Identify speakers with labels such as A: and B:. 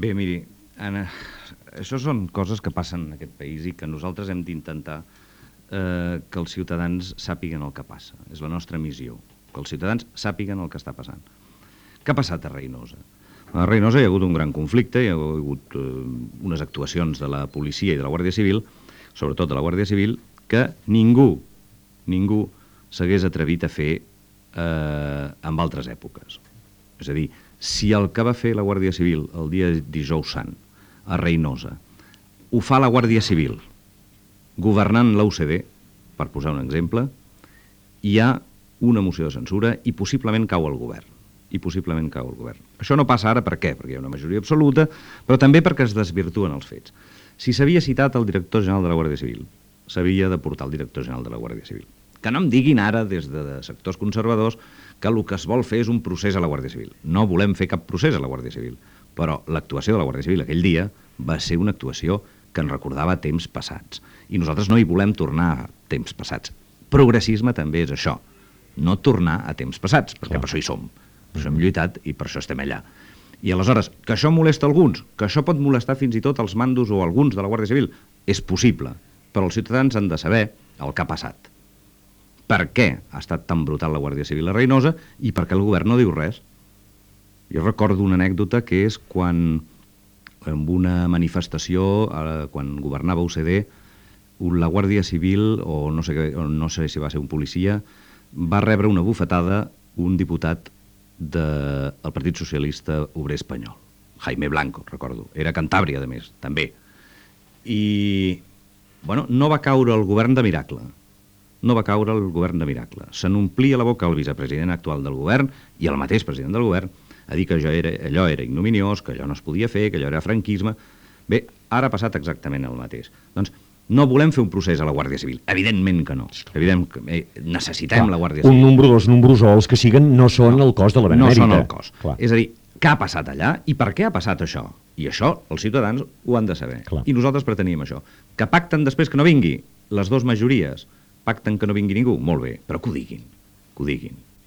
A: Bé, miri, Anna, això són coses que passen en aquest país i que nosaltres hem d'intentar eh, que els ciutadans sàpiguen el que passa. És la nostra missió, que els ciutadans sàpiguen el que està passant. Què ha passat a Reynosa? A Reynosa hi ha hagut un gran conflicte, hi ha hagut eh, unes actuacions de la policia i de la Guàrdia Civil, sobretot de la Guàrdia Civil, que ningú, ningú s'hagués atrevit a fer eh, en altres èpoques. És a dir, si el que va fer la Guàrdia Civil el dia dijous sant a Reynosa ho fa la Guàrdia Civil governant l'UCD, per posar un exemple, hi ha una moció de censura i possiblement cau el govern. I possiblement cau el govern. Això no passa ara per què? Perquè hi ha una majoria absoluta, però també perquè es desvirtuen els fets. Si s'havia citat el director general de la Guàrdia Civil, s'havia de portar el director general de la Guàrdia Civil. Que no em diguin ara, des de, sectors conservadors, que el que es vol fer és un procés a la Guàrdia Civil. No volem fer cap procés a la Guàrdia Civil, però l'actuació de la Guàrdia Civil aquell dia va ser una actuació que ens recordava temps passats. I nosaltres no hi volem tornar a temps passats. Progressisme també és això, no tornar a temps passats, perquè Clar. per això hi som. Per això hem lluitat i per això estem allà. I aleshores, que això molesta alguns, que això pot molestar fins i tot els mandos o alguns de la Guàrdia Civil, és possible, però els ciutadans han de saber el que ha passat. Per què ha estat tan brutal la Guàrdia Civil a Reynosa i per què el govern no diu res. Jo recordo una anècdota que és quan en una manifestació, eh, quan governava UCD, la Guàrdia Civil, o no sé, o no sé si va ser un policia, va rebre una bufetada un diputat del de, Partit Socialista Obrer Espanyol, Jaime Blanco, recordo. Era Cantàbria, a més, també. I, bueno, no va caure el govern de miracle. No va caure el govern de miracle. Se n'omplia la boca el vicepresident actual del govern i el mateix president del govern a dir que allò era, allò era ignominiós, que allò no es podia fer, que allò era franquisme. Bé, ara ha passat exactament el mateix. Doncs no volem fer un procés a la Guàrdia Civil. Evidentment que no. Evident que eh, necessitem Clar, la Guàrdia Civil.
B: Un número, dos números o els que siguen no són no, el cos de la Benemèrita.
A: No són el cos. Clar. És a dir, què ha passat allà i per què ha passat això? I això els ciutadans ho han de saber. Clar. I nosaltres preteníem això. Que pacten després que no vingui les dues majories, pacten que no vingui ningú, molt bé, però que ho diguin, que ho diguin.